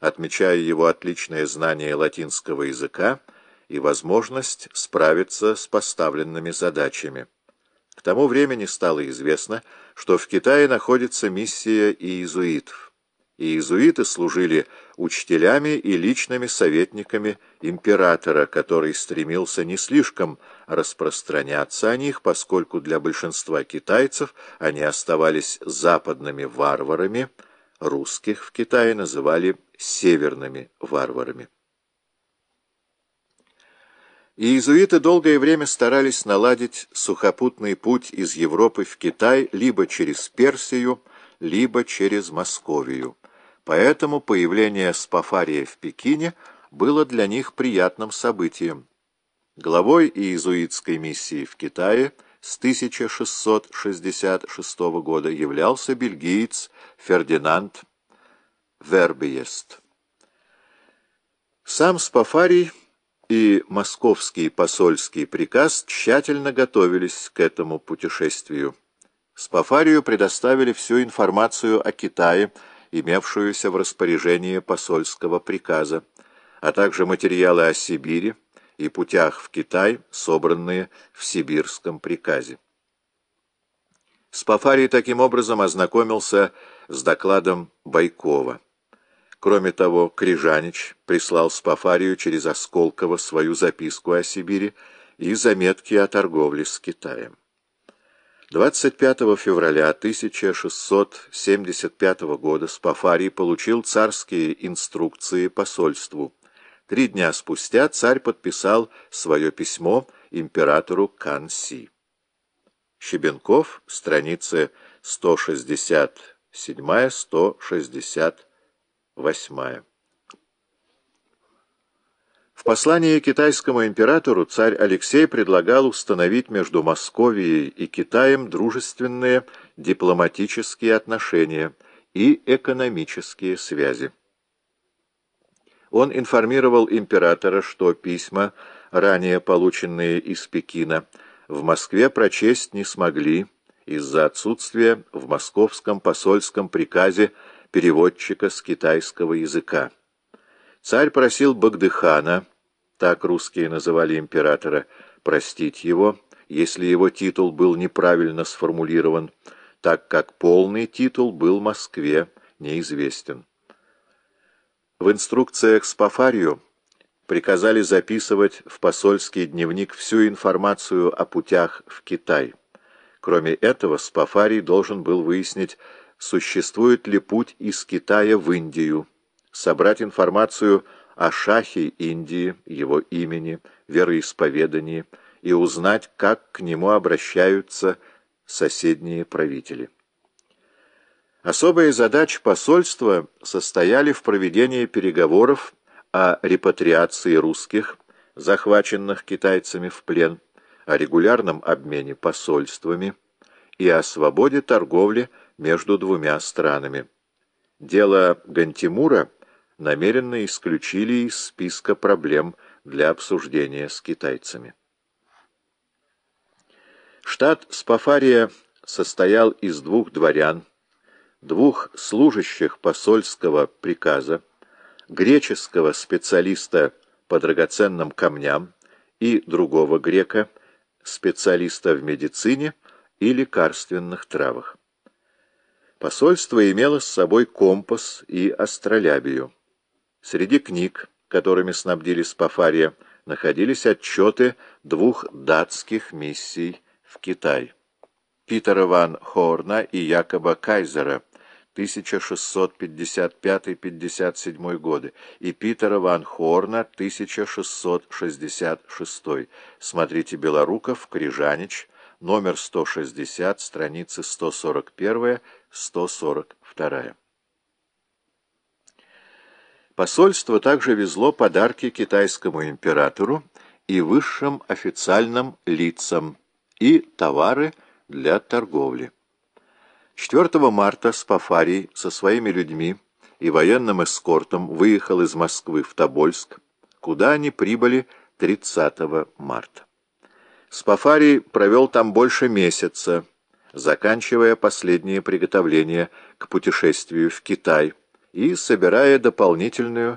отмечая его отличное знание латинского языка и возможность справиться с поставленными задачами. К тому времени стало известно, что в Китае находится миссия иезуитов. Иезуиты служили учителями и личными советниками императора, который стремился не слишком распространяться о них, поскольку для большинства китайцев они оставались западными варварами, русских в Китае называли северными варварами. Иезуиты долгое время старались наладить сухопутный путь из Европы в Китай либо через Персию, либо через Московию. Поэтому появление Спафария в Пекине было для них приятным событием. Главой иезуитской миссии в Китае с 1666 года являлся бельгиец Фердинанд Вербиест. Сам Спафарий и московский посольский приказ тщательно готовились к этому путешествию. Спафарию предоставили всю информацию о Китае, имевшуюся в распоряжении посольского приказа, а также материалы о Сибири и путях в Китай, собранные в сибирском приказе. Спафарий таким образом ознакомился с докладом Байкова. Кроме того, Крижанич прислал Спафарию через Осколково свою записку о Сибири и заметки о торговле с Китаем. 25 февраля 1675 года Спафарий получил царские инструкции посольству. Три дня спустя царь подписал свое письмо императору Канси. Щебенков, страницы 167-168. Восьмая. В послании китайскому императору царь Алексей предлагал установить между Московией и Китаем дружественные дипломатические отношения и экономические связи. Он информировал императора, что письма, ранее полученные из Пекина, в Москве прочесть не смогли из-за отсутствия в московском посольском приказе переводчика с китайского языка. Царь просил Багдыхана, так русские называли императора, простить его, если его титул был неправильно сформулирован, так как полный титул был Москве неизвестен. В инструкциях Спафарию приказали записывать в посольский дневник всю информацию о путях в Китай. Кроме этого, Спафарий должен был выяснить, существует ли путь из Китая в Индию, собрать информацию о шахе Индии, его имени, вероисповедании и узнать, как к нему обращаются соседние правители. Особые задачи посольства состояли в проведении переговоров о репатриации русских, захваченных китайцами в плен, о регулярном обмене посольствами и о свободе торговли между двумя странами. Дело Гантимура намеренно исключили из списка проблем для обсуждения с китайцами. Штат Спафария состоял из двух дворян, двух служащих посольского приказа, греческого специалиста по драгоценным камням и другого грека, специалиста в медицине и лекарственных травах. Посольство имело с собой компас и астролябию. Среди книг, которыми снабдили Спафария, находились отчеты двух датских миссий в Китай. Питера ван Хорна и Якоба Кайзера 1655-57 годы и Питера ван Хорна 1666. Смотрите Белоруков, Крижанич, номер 160, страницы 141-142. Посольство также везло подарки китайскому императору и высшим официальным лицам и товары для торговли. 4 марта Спафарий со своими людьми и военным эскортом выехал из Москвы в Тобольск, куда они прибыли 30 марта. Спафарий провел там больше месяца, заканчивая последние приготовления к путешествию в Китай, и собирая дополнительную